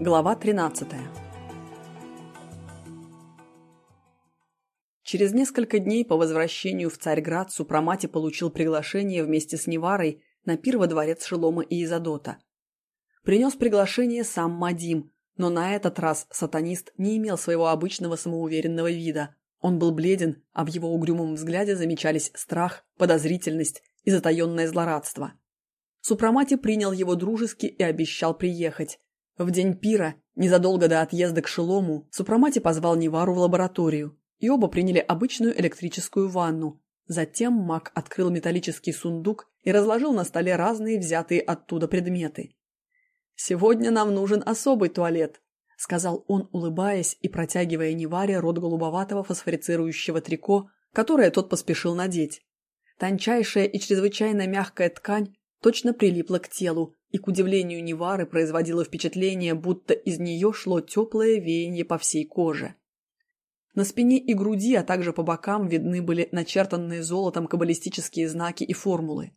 Глава 13 Через несколько дней по возвращению в Царьград Супрамати получил приглашение вместе с Неварой на пир во дворец Шелома и Изодота. Принес приглашение сам Мадим, но на этот раз сатанист не имел своего обычного самоуверенного вида. Он был бледен, а в его угрюмом взгляде замечались страх, подозрительность и затаенное злорадство. Супрамати принял его дружески и обещал приехать. В день пира, незадолго до отъезда к Шелому, Супрамати позвал Невару в лабораторию, и оба приняли обычную электрическую ванну. Затем маг открыл металлический сундук и разложил на столе разные взятые оттуда предметы. «Сегодня нам нужен особый туалет», — сказал он, улыбаясь и протягивая Неваре рот голубоватого фосфорицирующего трико, которое тот поспешил надеть. Тончайшая и чрезвычайно мягкая ткань точно прилипла к телу, и, к удивлению Невары, производило впечатление, будто из нее шло теплое веяние по всей коже. На спине и груди, а также по бокам видны были начертанные золотом каббалистические знаки и формулы.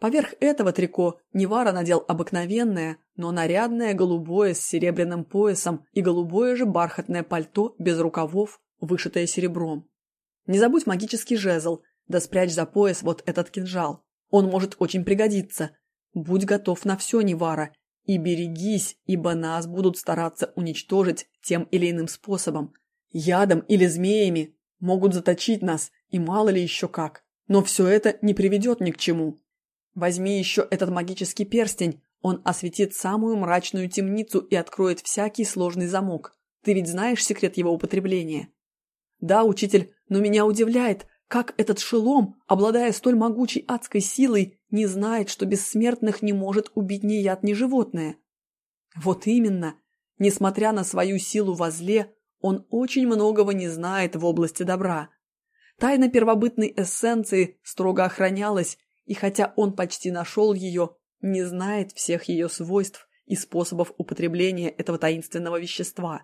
Поверх этого трико Невара надел обыкновенное, но нарядное голубое с серебряным поясом и голубое же бархатное пальто без рукавов, вышитое серебром. Не забудь магический жезл, да спрячь за пояс вот этот кинжал. Он может очень пригодиться, Будь готов на все, Невара, и берегись, ибо нас будут стараться уничтожить тем или иным способом. Ядом или змеями могут заточить нас, и мало ли еще как. Но все это не приведет ни к чему. Возьми еще этот магический перстень, он осветит самую мрачную темницу и откроет всякий сложный замок. Ты ведь знаешь секрет его употребления? Да, учитель, но меня удивляет, как этот шелом, обладая столь могучей адской силой, не знает, что бессмертных не может убить ни яд, ни животное? Вот именно. Несмотря на свою силу во зле, он очень многого не знает в области добра. Тайна первобытной эссенции строго охранялась, и хотя он почти нашел ее, не знает всех ее свойств и способов употребления этого таинственного вещества.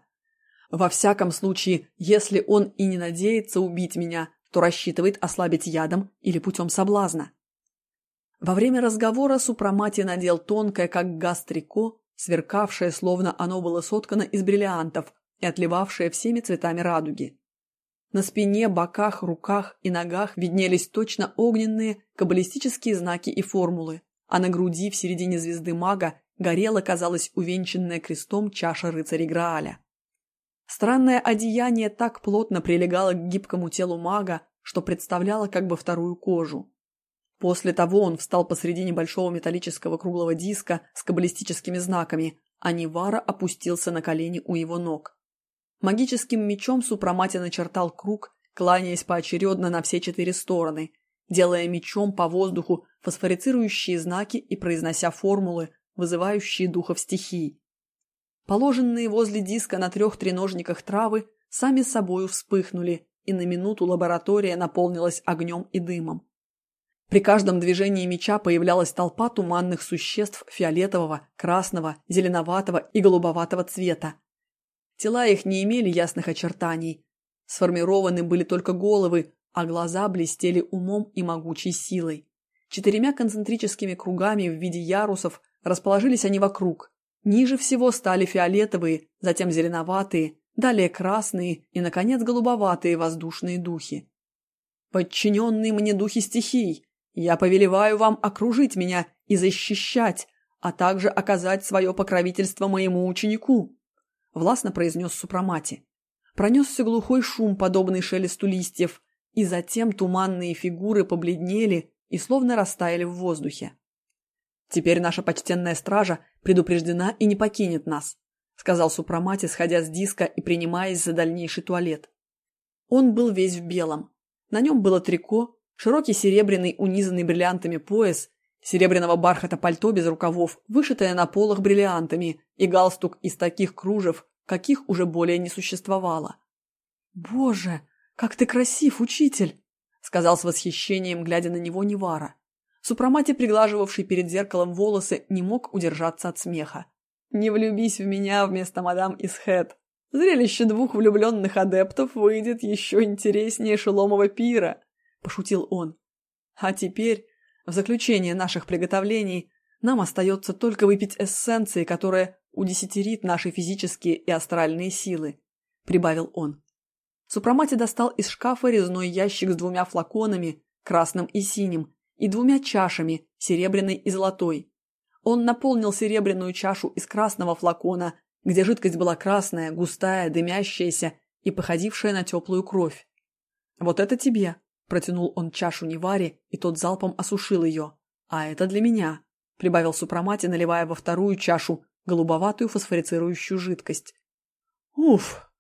Во всяком случае, если он и не надеется убить меня, то рассчитывает ослабить ядом или путем соблазна. Во время разговора Супрамати надел тонкое, как газ трико, сверкавшее, словно оно было соткано из бриллиантов и отливавшее всеми цветами радуги. На спине, боках, руках и ногах виднелись точно огненные каббалистические знаки и формулы, а на груди в середине звезды мага горела, казалось, увенчанная крестом чаша рыцарей Грааля. Странное одеяние так плотно прилегало к гибкому телу мага, что представляло как бы вторую кожу. После того он встал посреди небольшого металлического круглого диска с каббалистическими знаками, а Нивара опустился на колени у его ног. Магическим мечом Супрамати начертал круг, кланяясь поочередно на все четыре стороны, делая мечом по воздуху фосфорицирующие знаки и произнося формулы, вызывающие духов стихий. Положенные возле диска на трех треножниках травы сами собою вспыхнули, и на минуту лаборатория наполнилась огнем и дымом. При каждом движении меча появлялась толпа туманных существ фиолетового, красного, зеленоватого и голубоватого цвета. Тела их не имели ясных очертаний. Сформированы были только головы, а глаза блестели умом и могучей силой. Четырьмя концентрическими кругами в виде ярусов расположились они вокруг, Ниже всего стали фиолетовые, затем зеленоватые, далее красные и, наконец, голубоватые воздушные духи. Подчиненные мне духи стихий, я повелеваю вам окружить меня и защищать, а также оказать свое покровительство моему ученику», — властно произнес Супрамати. Пронесся глухой шум, подобный шелесту листьев, и затем туманные фигуры побледнели и словно растаяли в воздухе. Теперь наша почтенная стража предупреждена и не покинет нас», сказал Супрамати, сходя с диска и принимаясь за дальнейший туалет. Он был весь в белом. На нем было трико, широкий серебряный унизанный бриллиантами пояс, серебряного бархата пальто без рукавов, вышитое на полах бриллиантами, и галстук из таких кружев, каких уже более не существовало. «Боже, как ты красив, учитель!» сказал с восхищением, глядя на него Невара. Супрамати, приглаживавший перед зеркалом волосы, не мог удержаться от смеха. «Не влюбись в меня вместо мадам Исхед. Зрелище двух влюбленных адептов выйдет еще интереснее шеломого пира», – пошутил он. «А теперь, в заключение наших приготовлений, нам остается только выпить эссенции, которая удесятерит наши физические и астральные силы», – прибавил он. Супрамати достал из шкафа резной ящик с двумя флаконами, красным и синим, и двумя чашами, серебряной и золотой. Он наполнил серебряную чашу из красного флакона, где жидкость была красная, густая, дымящаяся и походившая на теплую кровь. «Вот это тебе!» – протянул он чашу Неваре, и тот залпом осушил ее. «А это для меня!» – прибавил Супрамати, наливая во вторую чашу голубоватую фосфорицирующую жидкость. «Уф!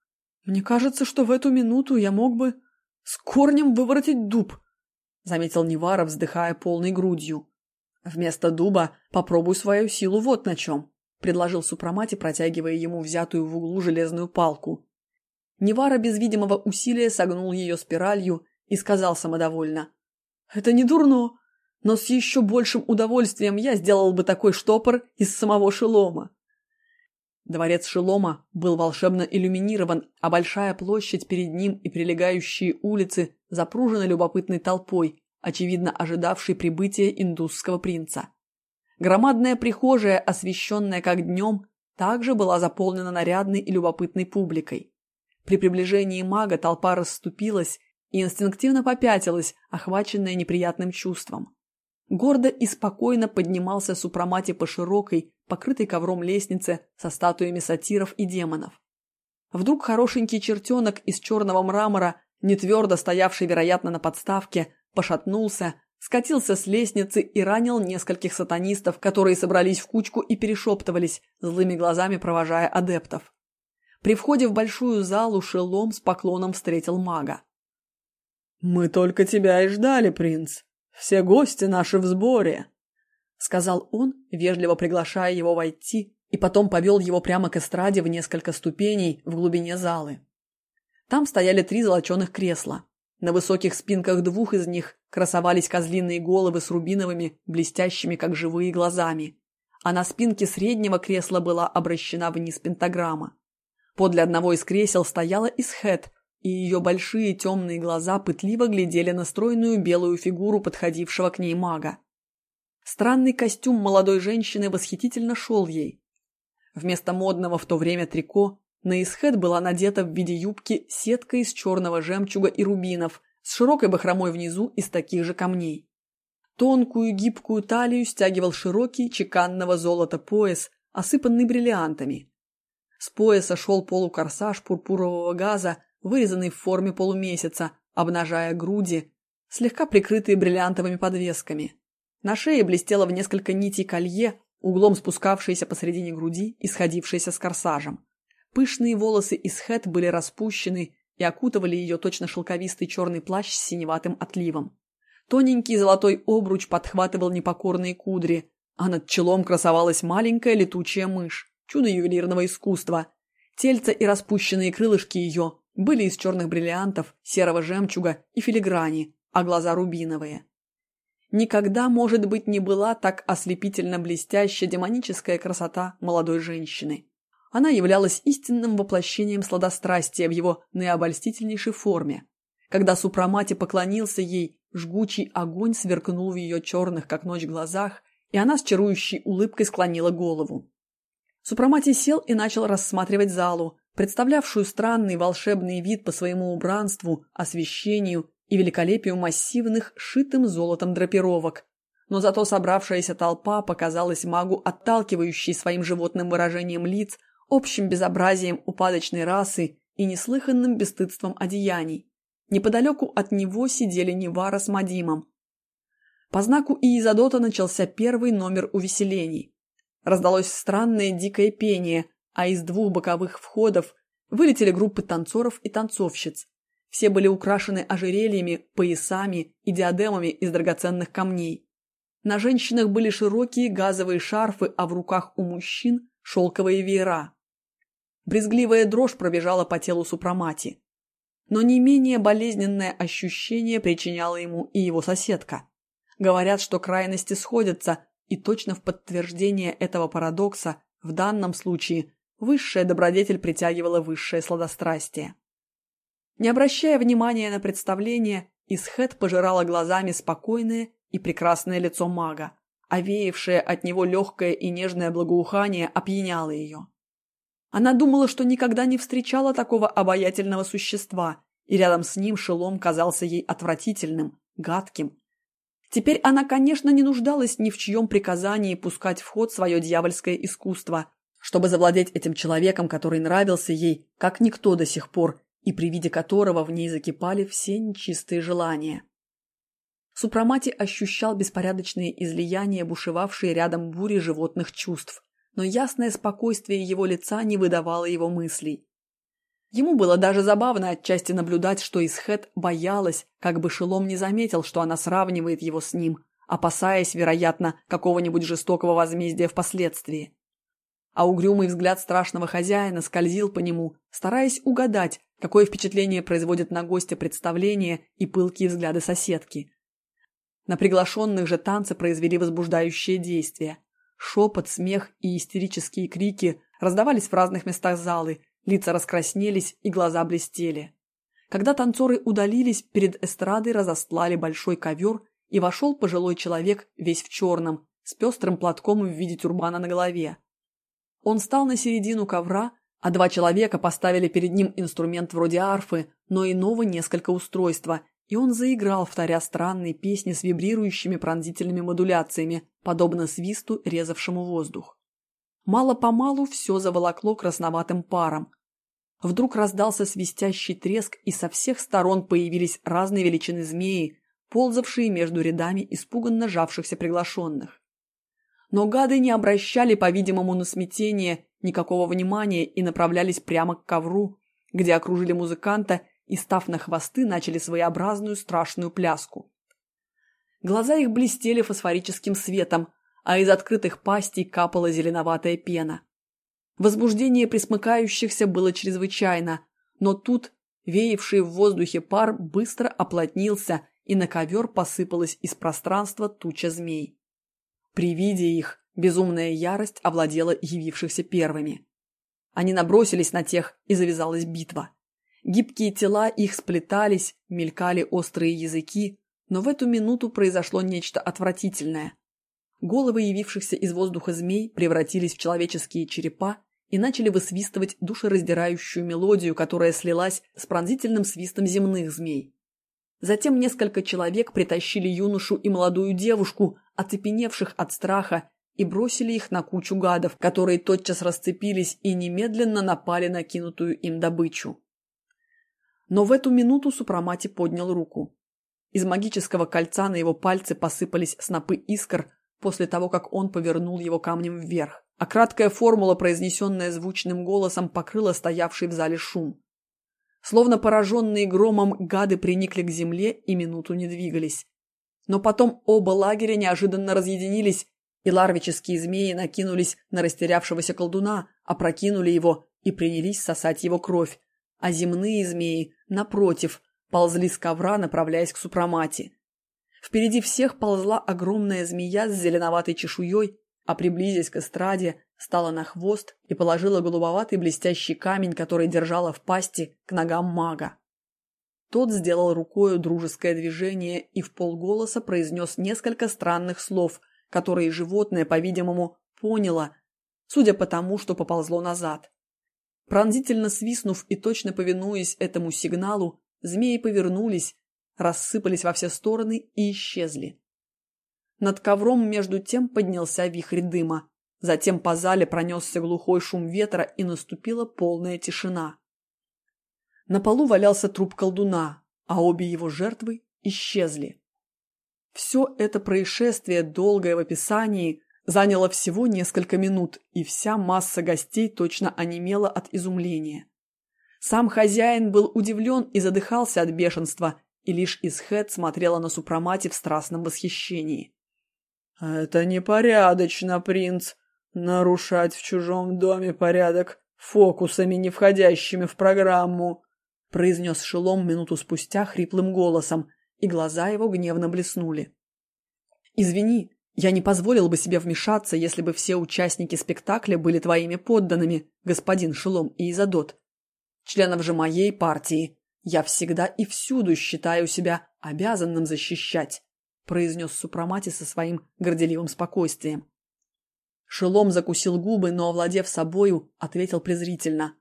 Мне кажется, что в эту минуту я мог бы с корнем выворотить дуб!» – заметил Невара, вздыхая полной грудью. «Вместо дуба попробуй свою силу вот на чем», – предложил Супрамати, протягивая ему взятую в углу железную палку. Невара без видимого усилия согнул ее спиралью и сказал самодовольно. «Это не дурно, но с еще большим удовольствием я сделал бы такой штопор из самого шелома». Дворец Шелома был волшебно иллюминирован, а большая площадь перед ним и прилегающие улицы запружены любопытной толпой, очевидно ожидавшей прибытия индусского принца. Громадная прихожая, освещенная как днем, также была заполнена нарядной и любопытной публикой. При приближении мага толпа расступилась и инстинктивно попятилась, охваченная неприятным чувством. Гордо и спокойно поднимался Супрамати по широкой, покрытой ковром лестнице со статуями сатиров и демонов. Вдруг хорошенький чертенок из черного мрамора, не твердо стоявший, вероятно, на подставке, пошатнулся, скатился с лестницы и ранил нескольких сатанистов, которые собрались в кучку и перешептывались, злыми глазами провожая адептов. При входе в большую залу Шелом с поклоном встретил мага. «Мы только тебя и ждали, принц. Все гости наши в сборе», — сказал он, вежливо приглашая его войти, и потом повел его прямо к эстраде в несколько ступеней в глубине залы. Там стояли три золоченых кресла. На высоких спинках двух из них красовались козлиные головы с рубиновыми, блестящими, как живые, глазами. А на спинке среднего кресла была обращена вниз пентаграмма. Подле одного из кресел стояла Исхет, и ее большие темные глаза пытливо глядели на стройную белую фигуру подходившего к ней мага. Странный костюм молодой женщины восхитительно шел ей. Вместо модного в то время трико на Исхет была надета в виде юбки сетка из черного жемчуга и рубинов с широкой бахромой внизу из таких же камней. Тонкую гибкую талию стягивал широкий чеканного золота пояс, осыпанный бриллиантами. С пояса шел полукорсаж пурпурового газа, вырезанный в форме полумесяца, обнажая груди, слегка прикрытые бриллиантовыми подвесками. На шее блестело в несколько нитей колье, углом спускавшееся посредине груди и сходившееся с корсажем. Пышные волосы из хэт были распущены и окутывали ее точно шелковистый черный плащ с синеватым отливом. Тоненький золотой обруч подхватывал непокорные кудри, а над челом красовалась маленькая летучая мышь чудо ювелирного искусства. Тельца и распущенные крылышки ее были из черных бриллиантов, серого жемчуга и филиграни, а глаза рубиновые. Никогда, может быть, не была так ослепительно блестящая демоническая красота молодой женщины. Она являлась истинным воплощением сладострастия в его наиобольстительнейшей форме. Когда Супрамати поклонился ей, жгучий огонь сверкнул в ее черных, как ночь, глазах, и она с чарующей улыбкой склонила голову. Супрамати сел и начал рассматривать залу, представлявшую странный волшебный вид по своему убранству, освещению и великолепию массивных, шитым золотом драпировок. Но зато собравшаяся толпа показалась магу отталкивающей своим животным выражением лиц, общим безобразием упадочной расы и неслыханным бесстыдством одеяний. Неподалеку от него сидели Невара с Мадимом. По знаку Иизадота начался первый номер увеселений. Раздалось странное дикое пение, а из двух боковых входов вылетели группы танцоров и танцовщиц. Все были украшены ожерельями, поясами и диадемами из драгоценных камней. На женщинах были широкие газовые шарфы, а в руках у мужчин шелковые веера. Брезгливая дрожь пробежала по телу Супрамати. Но не менее болезненное ощущение причиняла ему и его соседка. Говорят, что крайности сходятся, и точно в подтверждение этого парадокса в данном случае высшая добродетель притягивала высшее сладострастие. Не обращая внимания на представление, Исхет пожирала глазами спокойное и прекрасное лицо мага, а веявшее от него легкое и нежное благоухание опьяняло ее. Она думала, что никогда не встречала такого обаятельного существа, и рядом с ним шелом казался ей отвратительным, гадким. Теперь она, конечно, не нуждалась ни в чьем приказании пускать в ход свое дьявольское искусство, чтобы завладеть этим человеком, который нравился ей, как никто до сих пор, и при виде которого в ней закипали все нечистые желания. Супрамати ощущал беспорядочные излияния, бушевавшие рядом бури животных чувств но ясное спокойствие его лица не выдавало его мыслей. Ему было даже забавно отчасти наблюдать, что Исхет боялась, как бы Шелом не заметил, что она сравнивает его с ним, опасаясь, вероятно, какого-нибудь жестокого возмездия впоследствии. А угрюмый взгляд страшного хозяина скользил по нему, стараясь угадать, какое впечатление производит на гостя представление и пылкие взгляды соседки. На приглашенных же танцы произвели возбуждающее действие. Шепот, смех и истерические крики раздавались в разных местах залы, лица раскраснелись и глаза блестели. Когда танцоры удалились, перед эстрадой разостлали большой ковер, и вошел пожилой человек весь в черном, с пестрым платком в виде тюрбана на голове. Он стал на середину ковра, а два человека поставили перед ним инструмент вроде арфы, но иного несколько устройства, и он заиграл, вторя странные песни с вибрирующими пронзительными модуляциями, подобно свисту, резавшему воздух. Мало-помалу все заволокло красноватым паром. Вдруг раздался свистящий треск, и со всех сторон появились разные величины змеи, ползавшие между рядами испуганно жавшихся приглашенных. Но гады не обращали, по-видимому, на смятение никакого внимания и направлялись прямо к ковру, где окружили музыканта и, став на хвосты, начали своеобразную страшную пляску. Глаза их блестели фосфорическим светом, а из открытых пастей капала зеленоватая пена. Возбуждение присмыкающихся было чрезвычайно, но тут веявший в воздухе пар быстро оплотнился, и на ковер посыпалась из пространства туча змей. При виде их безумная ярость овладела явившихся первыми. Они набросились на тех, и завязалась битва. Гибкие тела их сплетались, мелькали острые языки, но в эту минуту произошло нечто отвратительное. Головы явившихся из воздуха змей превратились в человеческие черепа и начали высвистывать душераздирающую мелодию, которая слилась с пронзительным свистом земных змей. Затем несколько человек притащили юношу и молодую девушку, оцепеневших от страха, и бросили их на кучу гадов, которые тотчас расцепились и немедленно напали на кинутую им добычу. Но в эту минуту Супрамати поднял руку. Из магического кольца на его пальцы посыпались снопы искр после того, как он повернул его камнем вверх. А краткая формула, произнесенная звучным голосом, покрыла стоявший в зале шум. Словно пораженные громом, гады приникли к земле и минуту не двигались. Но потом оба лагеря неожиданно разъединились, и ларвические змеи накинулись на растерявшегося колдуна, опрокинули его и принялись сосать его кровь, а земные змеи, напротив, ползли с ковра, направляясь к супрамате. Впереди всех ползла огромная змея с зеленоватой чешуей, а приблизясь к эстраде, стала на хвост и положила голубоватый блестящий камень, который держала в пасти, к ногам мага. Тот сделал рукою дружеское движение и в полголоса произнес несколько странных слов, которые животное, по-видимому, поняло, судя по тому, что поползло назад. Пронзительно свистнув и точно повинуясь этому сигналу, змеи повернулись, рассыпались во все стороны и исчезли. Над ковром между тем поднялся вихрь дыма. Затем по зале пронесся глухой шум ветра и наступила полная тишина. На полу валялся труп колдуна, а обе его жертвы исчезли. Все это происшествие, долгое в описании, Заняло всего несколько минут, и вся масса гостей точно онемела от изумления. Сам хозяин был удивлен и задыхался от бешенства, и лишь Исхед смотрела на супромати в страстном восхищении. «Это непорядочно, принц, нарушать в чужом доме порядок фокусами, не входящими в программу», произнес Шелом минуту спустя хриплым голосом, и глаза его гневно блеснули. «Извини, я не позволил бы себе вмешаться, если бы все участники спектакля были твоими подданными, господин Шелом и Изадот. Членов же моей партии я всегда и всюду считаю себя обязанным защищать. – произнес Супрамати со своим горделивым спокойствием. Шелом закусил губы, но, овладев собою, ответил презрительно.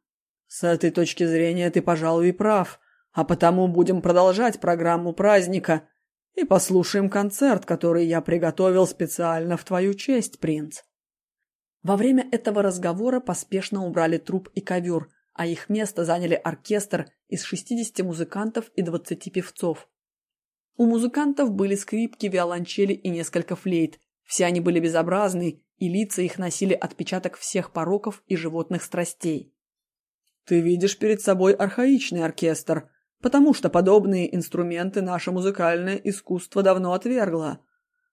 «С этой точки зрения ты, пожалуй, и прав, а потому будем продолжать программу праздника и послушаем концерт, который я приготовил специально в твою честь, принц». Во время этого разговора поспешно убрали труп и ковер, а их место заняли оркестр из 60 музыкантов и 20 певцов. У музыкантов были скрипки, виолончели и несколько флейт. Все они были безобразны, и лица их носили отпечаток всех пороков и животных страстей. «Ты видишь перед собой архаичный оркестр, потому что подобные инструменты наше музыкальное искусство давно отвергло.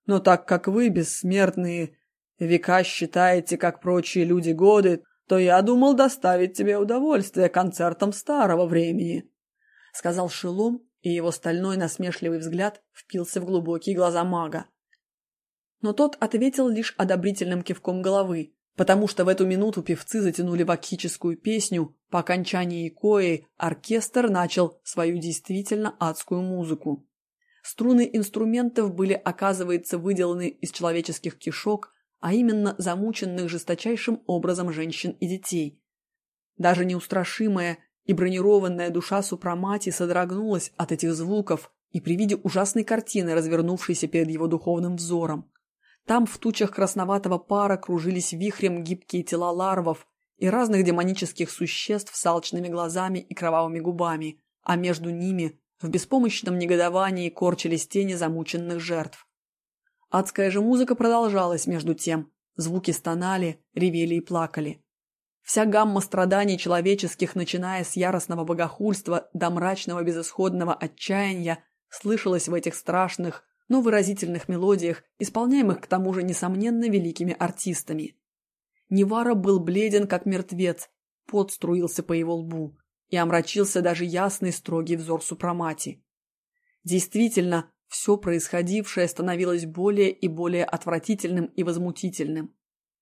Но так как вы, бессмертные, века считаете, как прочие люди, годы, то я думал доставить тебе удовольствие концертом старого времени», — сказал Шелом, и его стальной насмешливый взгляд впился в глубокие глаза мага. Но тот ответил лишь одобрительным кивком головы, потому что в эту минуту певцы затянули вакхическую песню, по окончании кои оркестр начал свою действительно адскую музыку. Струны инструментов были, оказывается, выделаны из человеческих кишок, а именно замученных жесточайшим образом женщин и детей. Даже неустрашимая и бронированная душа Супрамати содрогнулась от этих звуков и при виде ужасной картины, развернувшейся перед его духовным взором. Там в тучах красноватого пара кружились вихрем гибкие тела ларвов и разных демонических существ с алчными глазами и кровавыми губами, а между ними в беспомощном негодовании корчились тени замученных жертв. Адская же музыка продолжалась между тем. Звуки стонали, ревели и плакали. Вся гамма страданий человеческих, начиная с яростного богохульства до мрачного безысходного отчаяния, слышалась в этих страшных, но выразительных мелодиях, исполняемых к тому же, несомненно, великими артистами. Невара был бледен, как мертвец, пот струился по его лбу, и омрачился даже ясный строгий взор Супрамати. Действительно, все происходившее становилось более и более отвратительным и возмутительным.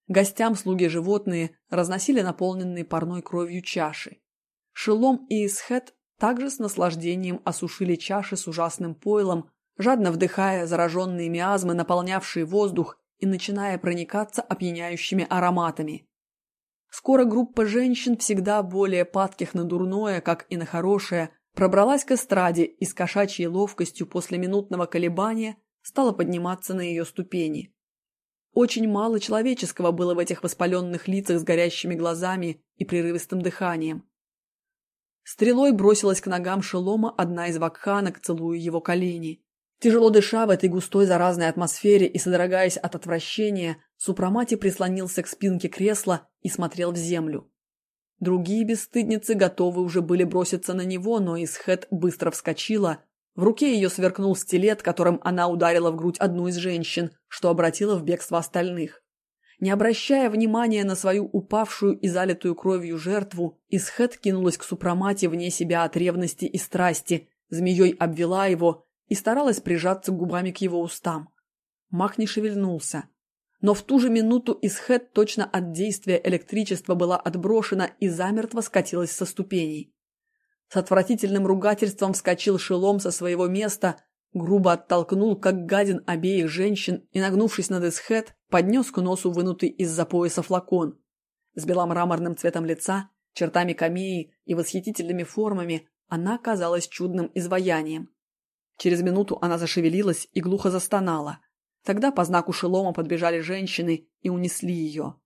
Гостям слуги животные разносили наполненные парной кровью чаши. Шелом и Исхет также с наслаждением осушили чаши с ужасным пойлом, жадно вдыхая зараженные миазмы, наполнявшие воздух и начиная проникаться опьяняющими ароматами. Скоро группа женщин, всегда более падких на дурное, как и на хорошее, пробралась к эстраде и с кошачьей ловкостью после минутного колебания стала подниматься на ее ступени. Очень мало человеческого было в этих воспаленных лицах с горящими глазами и прерывистым дыханием. Стрелой бросилась к ногам Шелома одна из вакханок, целуя его колени. Тяжело дыша в этой густой заразной атмосфере и содрогаясь от отвращения, Супрамати прислонился к спинке кресла и смотрел в землю. Другие бесстыдницы готовы уже были броситься на него, но Исхет быстро вскочила. В руке ее сверкнул стилет, которым она ударила в грудь одну из женщин, что обратило в бегство остальных. Не обращая внимания на свою упавшую и залитую кровью жертву, Исхет кинулась к Супрамате вне себя от ревности и страсти, змеей обвела его и старалась прижаться губами к его устам. Мах не шевельнулся. Но в ту же минуту Исхет точно от действия электричества была отброшена и замертво скатилась со ступеней. С отвратительным ругательством вскочил шелом со своего места, грубо оттолкнул, как гадин обеих женщин и, нагнувшись над Исхет, поднес к носу вынутый из-за пояса флакон. С беломраморным цветом лица, чертами камеи и восхитительными формами она казалась чудным изваянием. Через минуту она зашевелилась и глухо застонала. Тогда по знаку шелома подбежали женщины и унесли ее.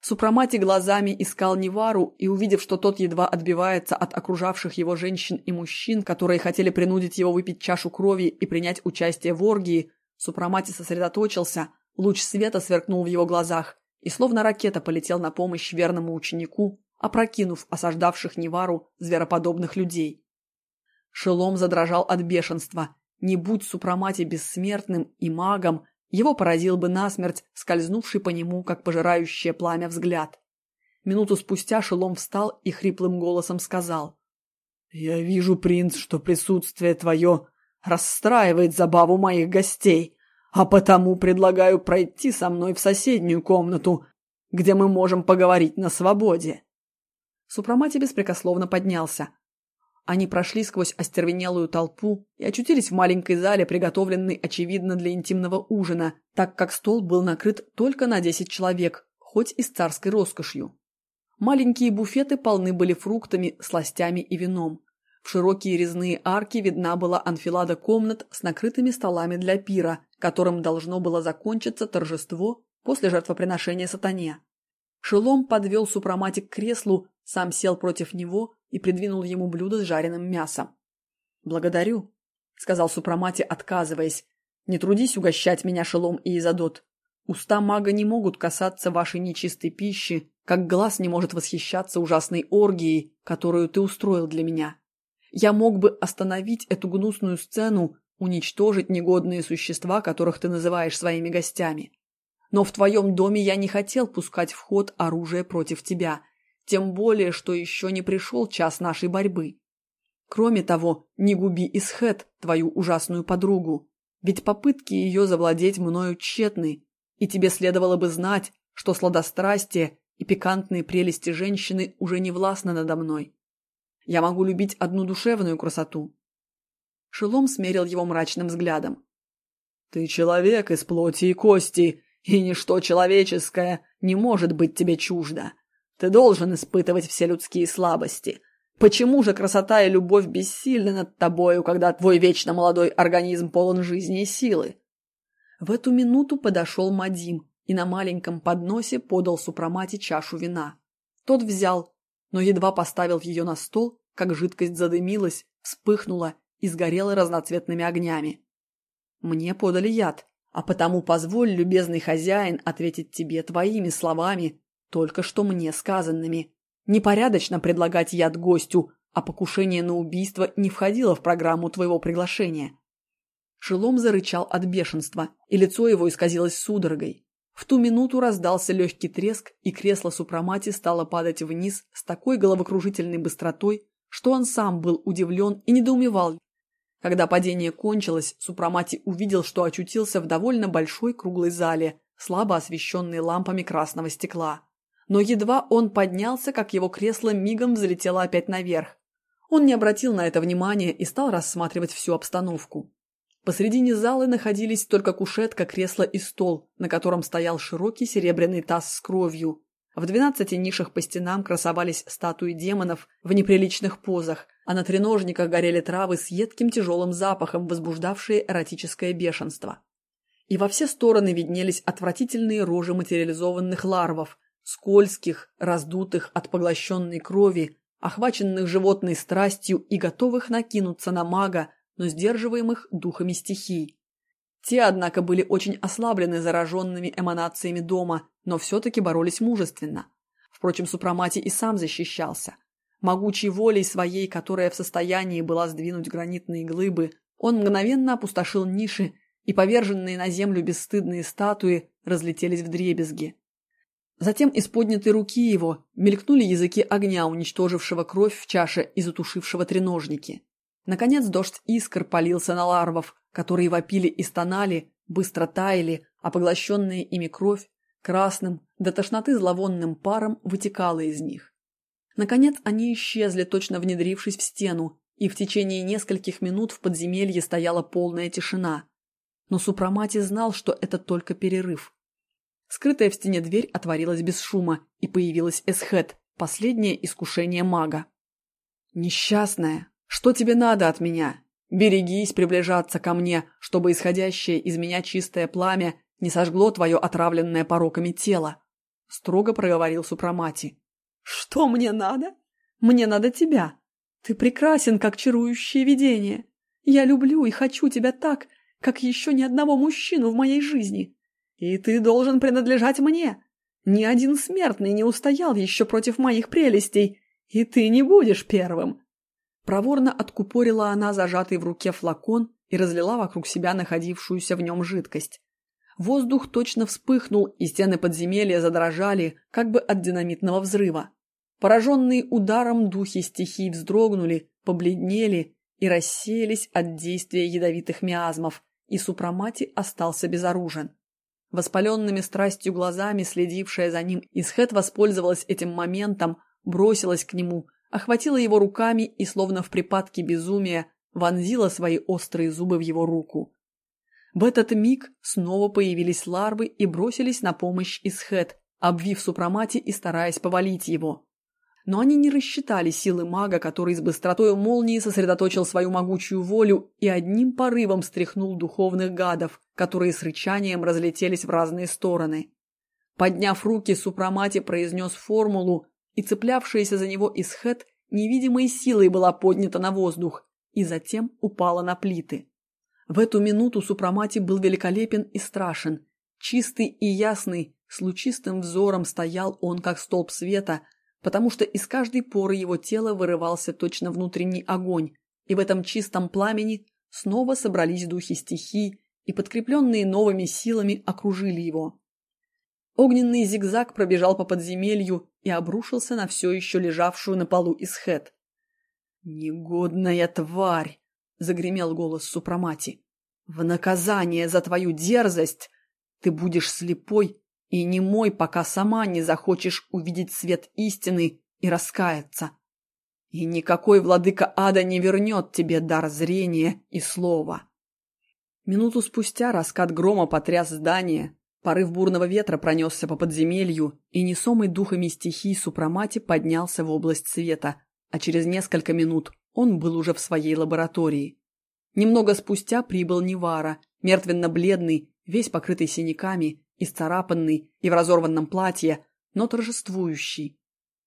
Супрамати глазами искал Невару и, увидев, что тот едва отбивается от окружавших его женщин и мужчин, которые хотели принудить его выпить чашу крови и принять участие в оргии, Супрамати сосредоточился, луч света сверкнул в его глазах и словно ракета полетел на помощь верному ученику, опрокинув осаждавших Невару звероподобных людей. Шелом задрожал от бешенства. Не будь Супрамати бессмертным и магом, его поразил бы насмерть скользнувший по нему, как пожирающее пламя, взгляд. Минуту спустя Шелом встал и хриплым голосом сказал. «Я вижу, принц, что присутствие твое расстраивает забаву моих гостей, а потому предлагаю пройти со мной в соседнюю комнату, где мы можем поговорить на свободе». Супрамати беспрекословно поднялся. Они прошли сквозь остервенелую толпу и очутились в маленькой зале, приготовленной, очевидно, для интимного ужина, так как стол был накрыт только на 10 человек, хоть и с царской роскошью. Маленькие буфеты полны были фруктами, сластями и вином. В широкие резные арки видна была анфилада комнат с накрытыми столами для пира, которым должно было закончиться торжество после жертвоприношения сатане. Шелом подвел супроматик к креслу, сам сел против него и придвинул ему блюдо с жареным мясом. «Благодарю», — сказал Супрамати, отказываясь. «Не трудись угощать меня, Шелом и Изадот. Уста мага не могут касаться вашей нечистой пищи, как глаз не может восхищаться ужасной оргией, которую ты устроил для меня. Я мог бы остановить эту гнусную сцену, уничтожить негодные существа, которых ты называешь своими гостями. Но в твоем доме я не хотел пускать в ход оружие против тебя, тем более, что еще не пришел час нашей борьбы. Кроме того, не губи Исхет, твою ужасную подругу, ведь попытки ее завладеть мною тщетны, и тебе следовало бы знать, что сладострастие и пикантные прелести женщины уже не властны надо мной. Я могу любить одну душевную красоту. Шелом смерил его мрачным взглядом. Ты человек из плоти и кости, и ничто человеческое не может быть тебе чуждо. Ты должен испытывать все людские слабости. Почему же красота и любовь бессильны над тобою, когда твой вечно молодой организм полон жизни и силы? В эту минуту подошел Мадим и на маленьком подносе подал Супрамате чашу вина. Тот взял, но едва поставил ее на стол, как жидкость задымилась, вспыхнула и сгорела разноцветными огнями. Мне подали яд, а потому позволь, любезный хозяин, ответить тебе твоими словами, только что мне сказанными. Непорядочно предлагать яд гостю, а покушение на убийство не входило в программу твоего приглашения. Шелом зарычал от бешенства, и лицо его исказилось судорогой. В ту минуту раздался легкий треск, и кресло супромати стало падать вниз с такой головокружительной быстротой, что он сам был удивлен и недоумевал, когда падение кончилось, Супрамати увидел, что очутился в довольно большой круглой зале, слабо освещенной лампами красного стекла. Но едва он поднялся, как его кресло мигом взлетело опять наверх. Он не обратил на это внимания и стал рассматривать всю обстановку. Посредине залы находились только кушетка, кресло и стол, на котором стоял широкий серебряный таз с кровью. В двенадцати нишах по стенам красовались статуи демонов в неприличных позах, а на треножниках горели травы с едким тяжелым запахом, возбуждавшие эротическое бешенство. И во все стороны виднелись отвратительные рожи материализованных ларвов, скользких, раздутых от поглощенной крови, охваченных животной страстью и готовых накинуться на мага, но сдерживаемых духами стихий. Те, однако, были очень ослаблены зараженными эманациями дома, но все-таки боролись мужественно. Впрочем, Супрамати и сам защищался. Могучей волей своей, которая в состоянии была сдвинуть гранитные глыбы, он мгновенно опустошил ниши, и поверженные на землю бесстыдные статуи разлетелись в дребезги. Затем из поднятой руки его мелькнули языки огня, уничтожившего кровь в чаше и затушившего треножники. Наконец дождь искр полился на ларвов, которые вопили и стонали, быстро таяли, а поглощенная ими кровь красным, до тошноты зловонным паром вытекала из них. Наконец они исчезли, точно внедрившись в стену, и в течение нескольких минут в подземелье стояла полная тишина. Но Супрамати знал, что это только перерыв. Скрытая в стене дверь отворилась без шума, и появилась Эсхет, последнее искушение мага. «Несчастная, что тебе надо от меня? Берегись приближаться ко мне, чтобы исходящее из меня чистое пламя не сожгло твое отравленное пороками тело», — строго проговорил Супрамати. «Что мне надо? Мне надо тебя. Ты прекрасен, как чарующее видение. Я люблю и хочу тебя так, как еще ни одного мужчину в моей жизни. И ты должен принадлежать мне. Ни один смертный не устоял еще против моих прелестей, и ты не будешь первым». Проворно откупорила она зажатый в руке флакон и разлила вокруг себя находившуюся в нем жидкость. Воздух точно вспыхнул, и стены подземелья задрожали, как бы от динамитного взрыва. Пораженные ударом духи стихий вздрогнули, побледнели и рассеялись от действия ядовитых миазмов, и Супрамати остался безоружен. Воспаленными страстью глазами, следившая за ним, Исхет воспользовалась этим моментом, бросилась к нему, охватила его руками и, словно в припадке безумия, вонзила свои острые зубы в его руку. В этот миг снова появились ларвы и бросились на помощь Исхет, обвив Супрамати и стараясь повалить его. Но они не рассчитали силы мага, который с быстротой молнии сосредоточил свою могучую волю и одним порывом стряхнул духовных гадов, которые с рычанием разлетелись в разные стороны. Подняв руки, Супрамати произнес формулу, и цеплявшаяся за него Исхет невидимой силой была поднята на воздух и затем упала на плиты. В эту минуту Супрамати был великолепен и страшен. Чистый и ясный, с лучистым взором стоял он, как столб света, потому что из каждой поры его тела вырывался точно внутренний огонь, и в этом чистом пламени снова собрались духи стихий и, подкрепленные новыми силами, окружили его. Огненный зигзаг пробежал по подземелью и обрушился на все еще лежавшую на полу Исхет. «Негодная тварь!» — загремел голос Супрамати. «В наказание за твою дерзость ты будешь слепой и немой, пока сама не захочешь увидеть свет истины и раскаяться. И никакой владыка ада не вернет тебе дар зрения и слова». Минуту спустя раскат грома потряс здание, порыв бурного ветра пронесся по подземелью, и несомый духами стихий Супрамати поднялся в область света, а через несколько минут он был уже в своей лаборатории. Немного спустя прибыл Невара, мертвенно-бледный, весь покрытый синяками, исцарапанный и в разорванном платье, но торжествующий.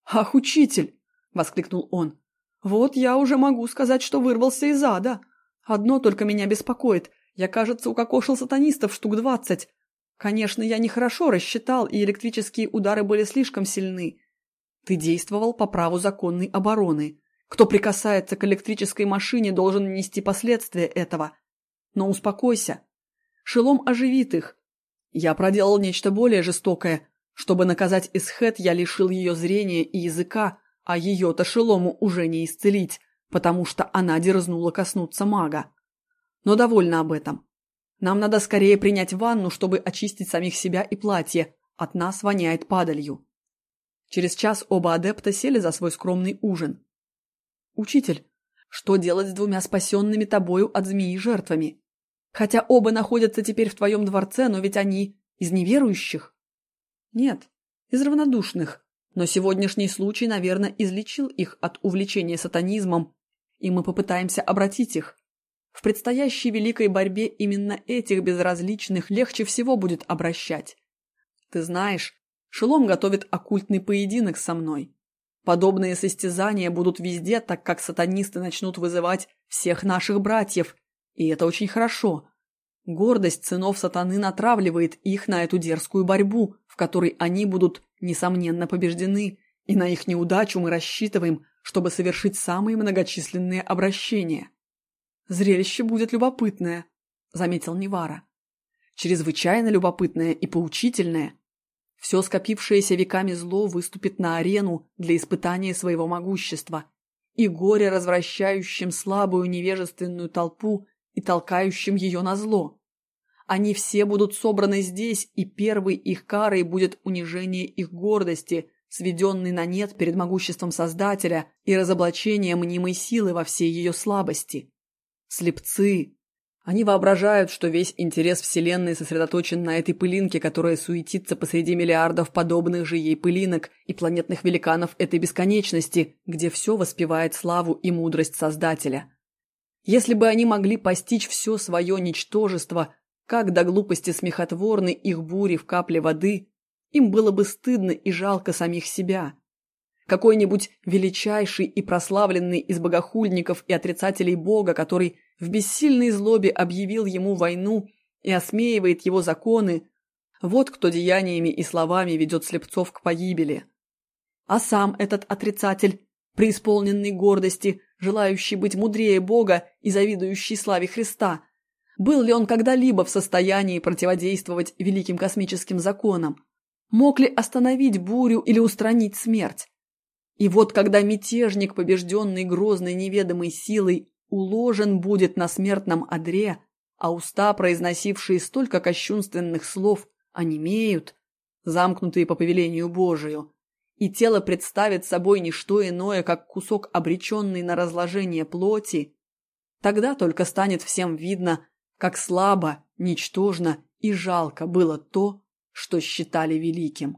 «Ах, учитель!» — воскликнул он. «Вот я уже могу сказать, что вырвался из ада. Одно только меня беспокоит. Я, кажется, укокошил сатанистов штук двадцать. Конечно, я нехорошо рассчитал, и электрические удары были слишком сильны. Ты действовал по праву законной обороны. Кто прикасается к электрической машине, должен нести последствия этого. Но успокойся. Шелом оживит их. Я проделал нечто более жестокое. Чтобы наказать Исхет, я лишил ее зрения и языка, а ее-то Шелому уже не исцелить, потому что она дерзнула коснуться мага. Но довольна об этом. Нам надо скорее принять ванну, чтобы очистить самих себя и платье. От нас воняет падалью. Через час оба адепта сели за свой скромный ужин. «Учитель, что делать с двумя спасенными тобою от змеи жертвами? Хотя оба находятся теперь в твоем дворце, но ведь они из неверующих?» «Нет, из равнодушных. Но сегодняшний случай, наверное, излечил их от увлечения сатанизмом, и мы попытаемся обратить их. В предстоящей великой борьбе именно этих безразличных легче всего будет обращать. Ты знаешь, Шелом готовит оккультный поединок со мной. Подобные состязания будут везде, так как сатанисты начнут вызывать всех наших братьев, и это очень хорошо. Гордость сынов сатаны натравливает их на эту дерзкую борьбу, в которой они будут, несомненно, побеждены, и на их неудачу мы рассчитываем, чтобы совершить самые многочисленные обращения. «Зрелище будет любопытное», — заметил Невара. «Чрезвычайно любопытное и поучительное. Все скопившееся веками зло выступит на арену для испытания своего могущества, и горе развращающим слабую невежественную толпу и толкающим ее на зло. Они все будут собраны здесь, и первой их карой будет унижение их гордости, сведенной на нет перед могуществом Создателя и разоблачение мнимой силы во всей ее слабости. Слепцы, они воображают, что весь интерес Вселенной сосредоточен на этой пылинке, которая суетится посреди миллиардов подобных же ей пылинок и планетных великанов этой бесконечности, где все воспевает славу и мудрость Создателя. Если бы они могли постичь все свое ничтожество, как до глупости смехотворны их бури в капле воды, им было бы стыдно и жалко самих себя. Какой-нибудь величайший и прославленный из богохульников и отрицателей Бога, который в бессильной злобе объявил ему войну и осмеивает его законы, вот кто деяниями и словами ведет слепцов к погибели. А сам этот отрицатель, преисполненный гордости, желающий быть мудрее Бога и завидующий славе Христа, был ли он когда-либо в состоянии противодействовать великим космическим законам? Мог ли остановить бурю или устранить смерть? И вот когда мятежник, побежденный грозной неведомой силой, уложен будет на смертном одре, а уста, произносившие столько кощунственных слов, онемеют, замкнутые по повелению Божию, и тело представит собой не что иное, как кусок обреченный на разложение плоти, тогда только станет всем видно, как слабо, ничтожно и жалко было то, что считали великим.